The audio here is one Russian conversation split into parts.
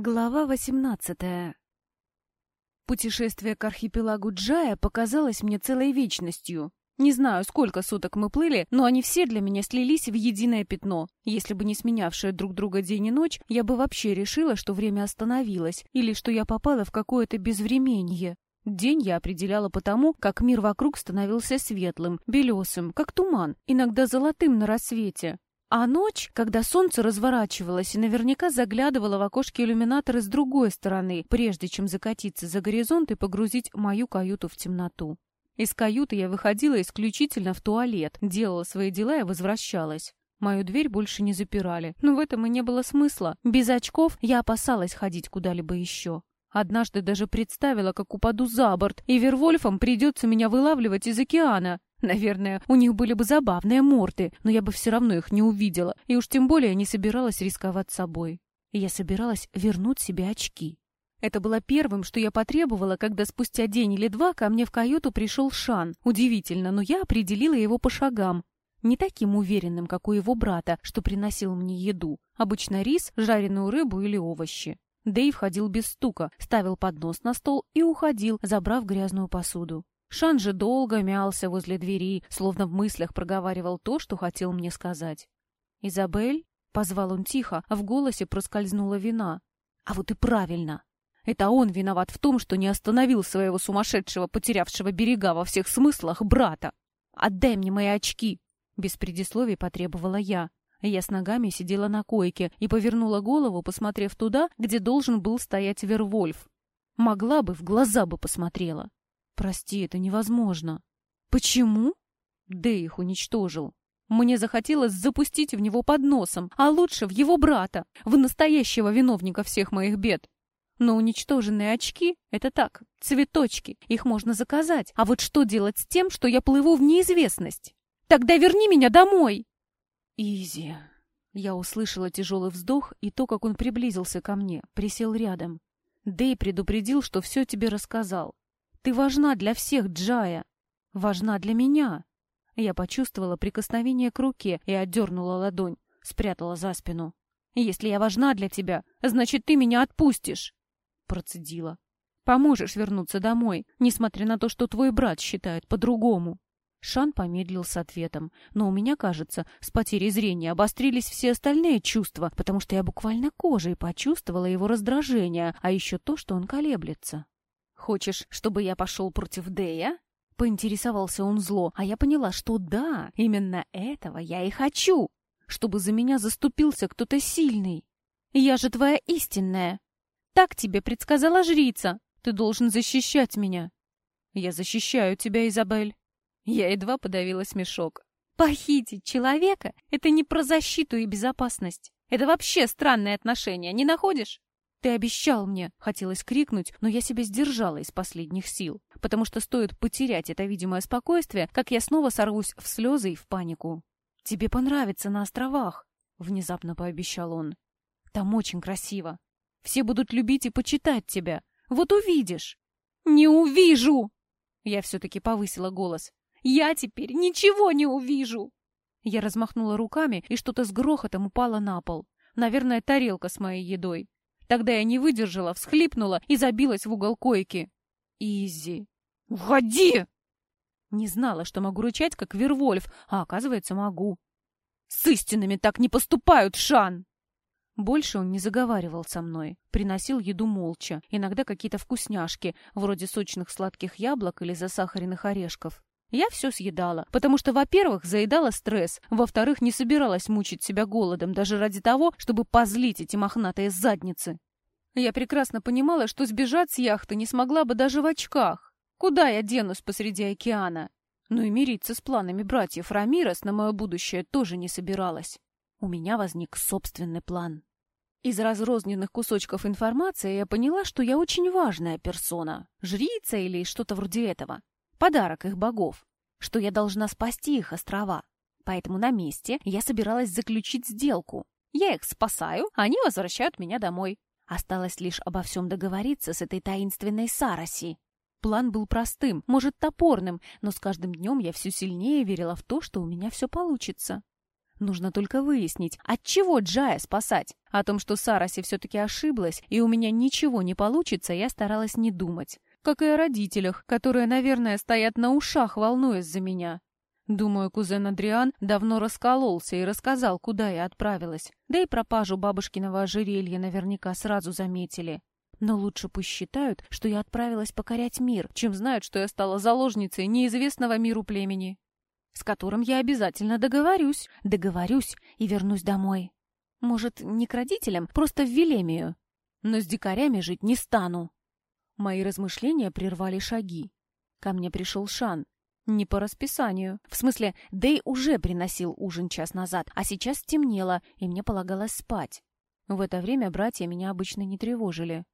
Глава 18 Путешествие к архипелагу Джая показалось мне целой вечностью. Не знаю, сколько суток мы плыли, но они все для меня слились в единое пятно. Если бы не сменявшие друг друга день и ночь, я бы вообще решила, что время остановилось, или что я попала в какое-то безвременье. День я определяла потому, как мир вокруг становился светлым, белесым, как туман, иногда золотым на рассвете. А ночь, когда солнце разворачивалось и наверняка заглядывало в окошки иллюминатора с другой стороны, прежде чем закатиться за горизонт и погрузить мою каюту в темноту. Из каюты я выходила исключительно в туалет, делала свои дела и возвращалась. Мою дверь больше не запирали, но в этом и не было смысла. Без очков я опасалась ходить куда-либо еще. Однажды даже представила, как упаду за борт, и Вервольфам придется меня вылавливать из океана. Наверное, у них были бы забавные морды, но я бы все равно их не увидела, и уж тем более не собиралась рисковать собой. Я собиралась вернуть себе очки. Это было первым, что я потребовала, когда спустя день или два ко мне в каюту пришел Шан. Удивительно, но я определила его по шагам. Не таким уверенным, как у его брата, что приносил мне еду. Обычно рис, жареную рыбу или овощи. Дэйв ходил без стука, ставил поднос на стол и уходил, забрав грязную посуду. Шан же долго мялся возле двери, словно в мыслях проговаривал то, что хотел мне сказать. «Изабель?» — позвал он тихо, а в голосе проскользнула вина. «А вот и правильно!» Это он виноват в том, что не остановил своего сумасшедшего, потерявшего берега во всех смыслах брата. «Отдай мне мои очки!» Без предисловий потребовала я. Я с ногами сидела на койке и повернула голову, посмотрев туда, где должен был стоять Вервольф. Могла бы, в глаза бы посмотрела. Прости, это невозможно. Почему? Дэй их уничтожил. Мне захотелось запустить в него под носом, а лучше в его брата, в настоящего виновника всех моих бед. Но уничтоженные очки — это так, цветочки, их можно заказать. А вот что делать с тем, что я плыву в неизвестность? Тогда верни меня домой! Изи. Я услышала тяжелый вздох и то, как он приблизился ко мне, присел рядом. Дэй предупредил, что все тебе рассказал. Ты важна для всех, Джая. Важна для меня. Я почувствовала прикосновение к руке и отдернула ладонь, спрятала за спину. Если я важна для тебя, значит, ты меня отпустишь. Процедила. Поможешь вернуться домой, несмотря на то, что твой брат считает по-другому. Шан помедлил с ответом, но у меня, кажется, с потерей зрения обострились все остальные чувства, потому что я буквально кожей почувствовала его раздражение, а еще то, что он колеблется. «Хочешь, чтобы я пошел против Дэя?» Поинтересовался он зло, а я поняла, что да, именно этого я и хочу, чтобы за меня заступился кто-то сильный. Я же твоя истинная. Так тебе предсказала жрица. Ты должен защищать меня. Я защищаю тебя, Изабель. Я едва подавила смешок. Похитить человека — это не про защиту и безопасность. Это вообще странное отношение, не находишь? «Ты обещал мне!» — хотелось крикнуть, но я себя сдержала из последних сил, потому что стоит потерять это видимое спокойствие, как я снова сорвусь в слезы и в панику. «Тебе понравится на островах!» — внезапно пообещал он. «Там очень красиво. Все будут любить и почитать тебя. Вот увидишь!» «Не увижу!» Я все-таки повысила голос. «Я теперь ничего не увижу!» Я размахнула руками, и что-то с грохотом упало на пол. Наверное, тарелка с моей едой. Тогда я не выдержала, всхлипнула и забилась в угол койки. Изи. Уходи! Не знала, что могу рычать, как Вервольф, а оказывается, могу. С истинами так не поступают, Шан! Больше он не заговаривал со мной, приносил еду молча, иногда какие-то вкусняшки, вроде сочных сладких яблок или засахаренных орешков. Я все съедала, потому что, во-первых, заедала стресс, во-вторых, не собиралась мучить себя голодом даже ради того, чтобы позлить эти мохнатые задницы. Я прекрасно понимала, что сбежать с яхты не смогла бы даже в очках. Куда я денусь посреди океана? Но и мириться с планами братьев Рамирос на мое будущее тоже не собиралась. У меня возник собственный план. Из разрозненных кусочков информации я поняла, что я очень важная персона, жрица или что-то вроде этого подарок их богов, что я должна спасти их острова. Поэтому на месте я собиралась заключить сделку. Я их спасаю, они возвращают меня домой. Осталось лишь обо всем договориться с этой таинственной Сараси. План был простым, может, топорным, но с каждым днем я все сильнее верила в то, что у меня все получится. Нужно только выяснить, от чего Джая спасать. О том, что Сараси все-таки ошиблась, и у меня ничего не получится, я старалась не думать. Как и о родителях, которые, наверное, стоят на ушах, волнуясь за меня. Думаю, кузен Адриан давно раскололся и рассказал, куда я отправилась. Да и пропажу бабушкиного ожерелья наверняка сразу заметили. Но лучше пусть считают, что я отправилась покорять мир, чем знают, что я стала заложницей неизвестного миру племени с которым я обязательно договорюсь, договорюсь и вернусь домой. Может, не к родителям, просто в Велемию. Но с дикарями жить не стану. Мои размышления прервали шаги. Ко мне пришел Шан. Не по расписанию. В смысле, Дэй уже приносил ужин час назад, а сейчас темнело, и мне полагалось спать. В это время братья меня обычно не тревожили.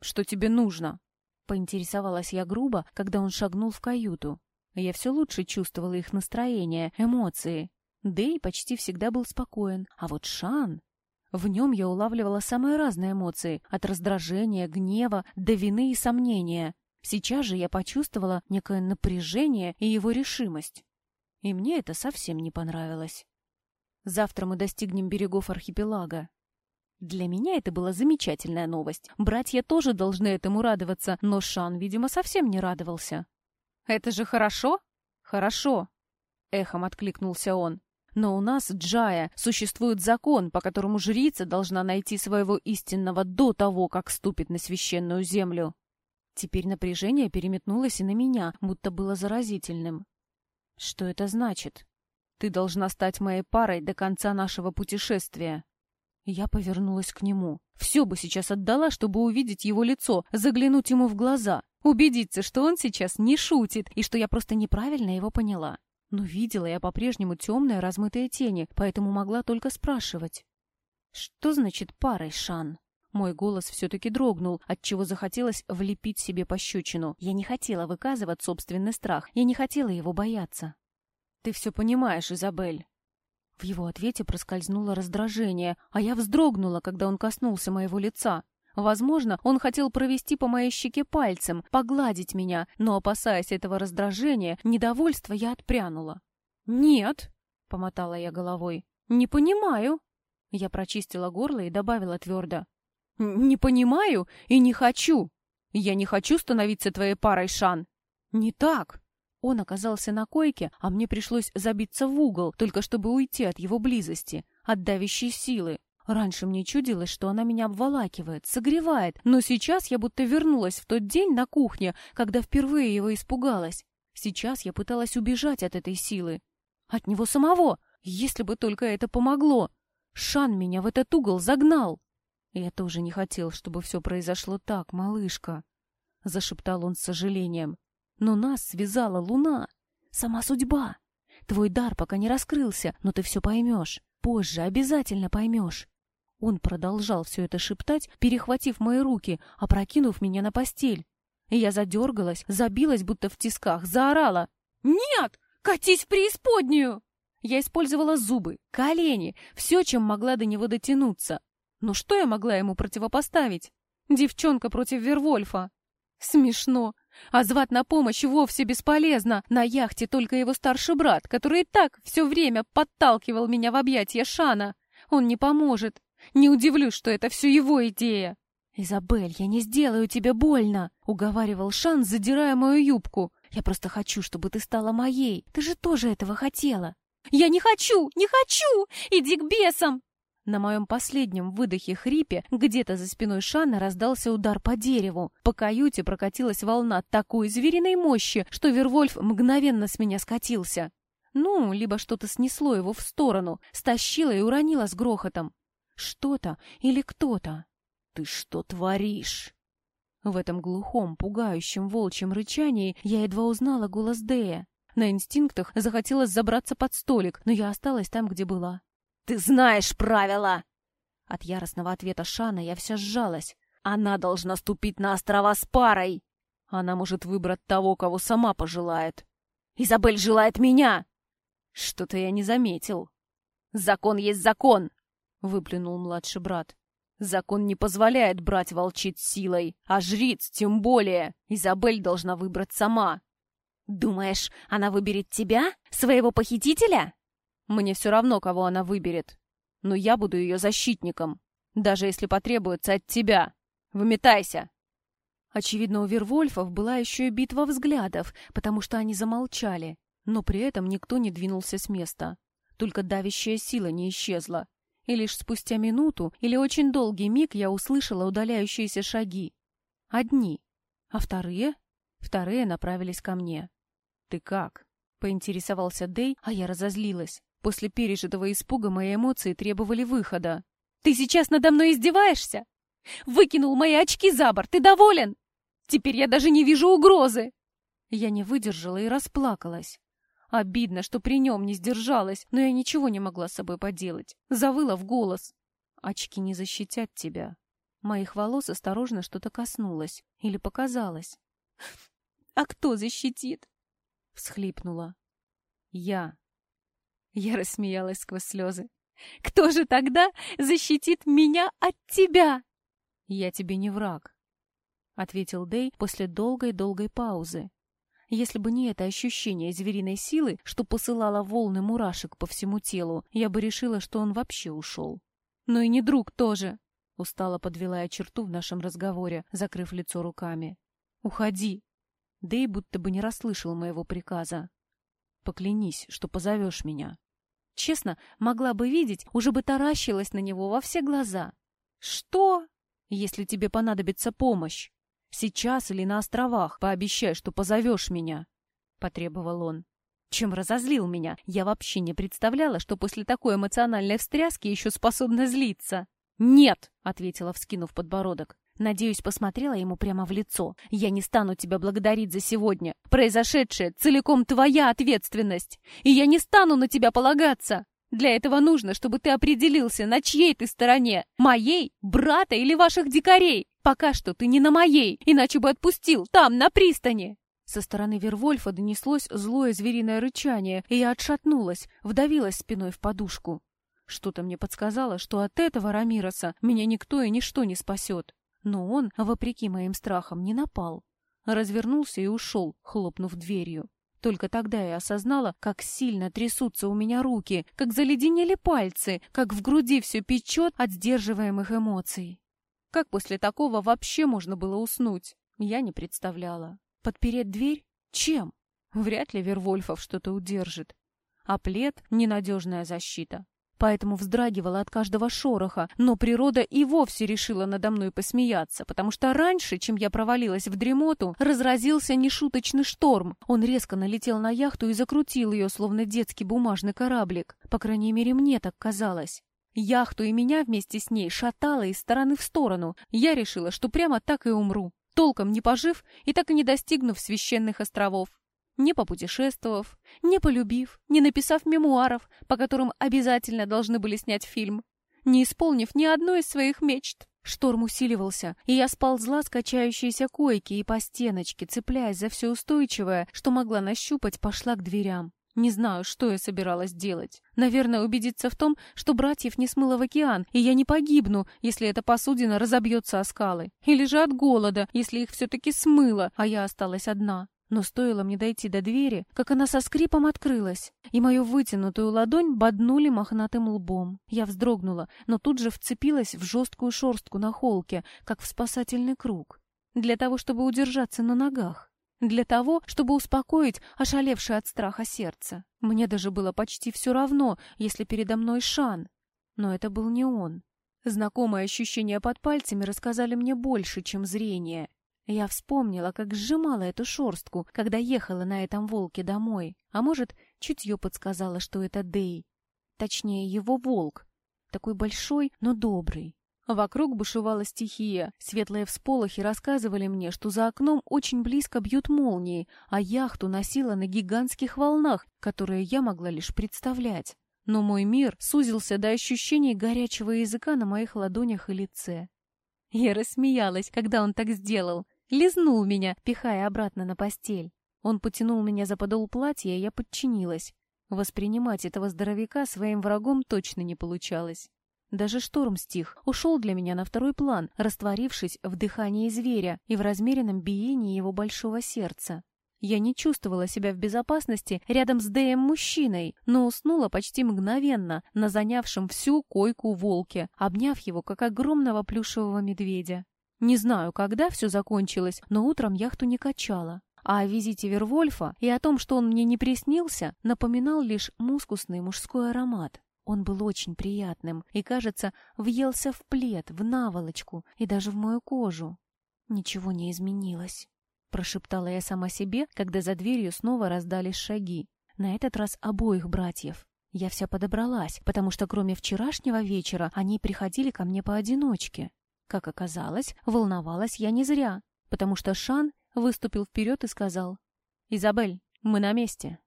«Что тебе нужно?» Поинтересовалась я грубо, когда он шагнул в каюту. Я все лучше чувствовала их настроение, эмоции. Дэй почти всегда был спокоен, а вот Шан... В нем я улавливала самые разные эмоции, от раздражения, гнева до вины и сомнения. Сейчас же я почувствовала некое напряжение и его решимость. И мне это совсем не понравилось. Завтра мы достигнем берегов архипелага. Для меня это была замечательная новость. Братья тоже должны этому радоваться, но Шан, видимо, совсем не радовался. «Это же хорошо?» «Хорошо», — эхом откликнулся он. «Но у нас, Джая, существует закон, по которому жрица должна найти своего истинного до того, как ступит на священную землю». Теперь напряжение переметнулось и на меня, будто было заразительным. «Что это значит?» «Ты должна стать моей парой до конца нашего путешествия». Я повернулась к нему. Все бы сейчас отдала, чтобы увидеть его лицо, заглянуть ему в глаза. Убедиться, что он сейчас не шутит, и что я просто неправильно его поняла. Но видела я по-прежнему темные размытые тени, поэтому могла только спрашивать. «Что значит парой, Шан?» Мой голос все-таки дрогнул, отчего захотелось влепить себе пощечину. Я не хотела выказывать собственный страх, я не хотела его бояться. «Ты все понимаешь, Изабель». В его ответе проскользнуло раздражение, а я вздрогнула, когда он коснулся моего лица. Возможно, он хотел провести по моей щеке пальцем, погладить меня, но, опасаясь этого раздражения, недовольства я отпрянула. «Нет», — помотала я головой, — «не понимаю». Я прочистила горло и добавила твердо. «Не понимаю и не хочу. Я не хочу становиться твоей парой, Шан. Не так». Он оказался на койке, а мне пришлось забиться в угол, только чтобы уйти от его близости, от давящей силы. Раньше мне чудилось, что она меня обволакивает, согревает, но сейчас я будто вернулась в тот день на кухне, когда впервые его испугалась. Сейчас я пыталась убежать от этой силы. От него самого, если бы только это помогло. Шан меня в этот угол загнал. Я тоже не хотел, чтобы все произошло так, малышка, — зашептал он с сожалением. Но нас связала луна, сама судьба. Твой дар пока не раскрылся, но ты все поймешь. Позже обязательно поймешь. Он продолжал все это шептать, перехватив мои руки, опрокинув меня на постель. Я задергалась, забилась, будто в тисках, заорала. «Нет! Катись в преисподнюю!» Я использовала зубы, колени, все, чем могла до него дотянуться. Но что я могла ему противопоставить? Девчонка против Вервольфа. Смешно. А звать на помощь вовсе бесполезно. На яхте только его старший брат, который и так все время подталкивал меня в объятия Шана. Он не поможет. Не удивлюсь, что это все его идея. «Изабель, я не сделаю тебе больно», — уговаривал Шан, задирая мою юбку. «Я просто хочу, чтобы ты стала моей. Ты же тоже этого хотела». «Я не хочу! Не хочу! Иди к бесам!» На моем последнем выдохе-хрипе где-то за спиной Шана раздался удар по дереву. По каюте прокатилась волна такой звериной мощи, что Вервольф мгновенно с меня скатился. Ну, либо что-то снесло его в сторону, стащило и уронило с грохотом. Что-то или кто-то. Ты что творишь? В этом глухом, пугающем волчьем рычании я едва узнала голос Дея. На инстинктах захотелось забраться под столик, но я осталась там, где была. «Ты знаешь правила!» От яростного ответа Шана я вся сжалась. «Она должна ступить на острова с парой!» Она может выбрать того, кого сама пожелает. «Изабель желает меня!» «Что-то я не заметил. Закон есть закон!» — выплюнул младший брат. «Закон не позволяет брать волчиц силой, а жриц тем более. Изабель должна выбрать сама». «Думаешь, она выберет тебя, своего похитителя?» Мне все равно, кого она выберет. Но я буду ее защитником, даже если потребуется от тебя. Выметайся!» Очевидно, у Вервольфов была еще и битва взглядов, потому что они замолчали, но при этом никто не двинулся с места. Только давящая сила не исчезла. И лишь спустя минуту или очень долгий миг я услышала удаляющиеся шаги. Одни. А вторые? Вторые направились ко мне. «Ты как?» — поинтересовался Дэй, а я разозлилась. После пережитого испуга мои эмоции требовали выхода. «Ты сейчас надо мной издеваешься? Выкинул мои очки за борт, ты доволен? Теперь я даже не вижу угрозы!» Я не выдержала и расплакалась. Обидно, что при нем не сдержалась, но я ничего не могла с собой поделать. Завыла в голос. «Очки не защитят тебя». Моих волос осторожно что-то коснулось. Или показалось. «А кто защитит?» Всхлипнула. «Я». Я рассмеялась сквозь слезы. «Кто же тогда защитит меня от тебя?» «Я тебе не враг», — ответил Дэй после долгой-долгой паузы. Если бы не это ощущение звериной силы, что посылало волны мурашек по всему телу, я бы решила, что он вообще ушел. Но и не друг тоже. Устало подвела я черту в нашем разговоре, закрыв лицо руками. «Уходи!» Дэй будто бы не расслышал моего приказа. «Поклянись, что позовешь меня». Честно, могла бы видеть, уже бы таращилась на него во все глаза. «Что?» «Если тебе понадобится помощь». Сейчас или на островах. Пообещай, что позовешь меня», — потребовал он. Чем разозлил меня. Я вообще не представляла, что после такой эмоциональной встряски еще способна злиться. «Нет!» — ответила, вскинув подбородок. Надеюсь, посмотрела ему прямо в лицо. «Я не стану тебя благодарить за сегодня. Произошедшее целиком твоя ответственность. И я не стану на тебя полагаться. Для этого нужно, чтобы ты определился, на чьей ты стороне. Моей, брата или ваших дикарей. Пока что ты не на моей, иначе бы отпустил, там, на пристани!» Со стороны Вервольфа донеслось злое звериное рычание, и я отшатнулась, вдавилась спиной в подушку. Что-то мне подсказало, что от этого Рамироса меня никто и ничто не спасет. Но он, вопреки моим страхам, не напал. Развернулся и ушел, хлопнув дверью. Только тогда я осознала, как сильно трясутся у меня руки, как заледенели пальцы, как в груди все печет от сдерживаемых эмоций. Как после такого вообще можно было уснуть? Я не представляла. Подпереть дверь? Чем? Вряд ли Вервольфов что-то удержит. А плед — ненадежная защита. Поэтому вздрагивала от каждого шороха, но природа и вовсе решила надо мной посмеяться, потому что раньше, чем я провалилась в дремоту, разразился нешуточный шторм. Он резко налетел на яхту и закрутил ее, словно детский бумажный кораблик. По крайней мере, мне так казалось. Яхту и меня вместе с ней шатало из стороны в сторону. Я решила, что прямо так и умру, толком не пожив и так и не достигнув священных островов. Не попутешествовав, не полюбив, не написав мемуаров, по которым обязательно должны были снять фильм, не исполнив ни одной из своих мечт. Шторм усиливался, и я сползла с качающейся койки и по стеночке, цепляясь за все устойчивое, что могла нащупать, пошла к дверям. Не знаю, что я собиралась делать. Наверное, убедиться в том, что братьев не смыло в океан, и я не погибну, если эта посудина разобьется о скалы. Или же от голода, если их все-таки смыло, а я осталась одна. Но стоило мне дойти до двери, как она со скрипом открылась, и мою вытянутую ладонь боднули мохнатым лбом. Я вздрогнула, но тут же вцепилась в жесткую шорстку на холке, как в спасательный круг, для того, чтобы удержаться на ногах. Для того, чтобы успокоить ошалевшее от страха сердце. Мне даже было почти все равно, если передо мной Шан. Но это был не он. Знакомые ощущения под пальцами рассказали мне больше, чем зрение. Я вспомнила, как сжимала эту шорстку, когда ехала на этом волке домой. А может, чутье подсказало, что это Дей. Точнее, его волк. Такой большой, но добрый. Вокруг бушевала стихия. Светлые всполохи рассказывали мне, что за окном очень близко бьют молнии, а яхту носила на гигантских волнах, которые я могла лишь представлять. Но мой мир сузился до ощущений горячего языка на моих ладонях и лице. Я рассмеялась, когда он так сделал. Лизнул меня, пихая обратно на постель. Он потянул меня за подол платья, и я подчинилась. Воспринимать этого здоровяка своим врагом точно не получалось. Даже шторм стих, ушел для меня на второй план, растворившись в дыхании зверя и в размеренном биении его большого сердца. Я не чувствовала себя в безопасности рядом с Дэем-мужчиной, но уснула почти мгновенно на занявшем всю койку волке, обняв его, как огромного плюшевого медведя. Не знаю, когда все закончилось, но утром яхту не качала. А о визите Вервольфа и о том, что он мне не приснился, напоминал лишь мускусный мужской аромат. Он был очень приятным и, кажется, въелся в плед, в наволочку и даже в мою кожу. Ничего не изменилось. Прошептала я сама себе, когда за дверью снова раздались шаги. На этот раз обоих братьев. Я вся подобралась, потому что кроме вчерашнего вечера они приходили ко мне поодиночке. Как оказалось, волновалась я не зря, потому что Шан выступил вперед и сказал, «Изабель, мы на месте».